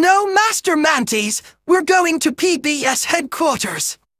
No, Master Mantis! We're going to PBS headquarters!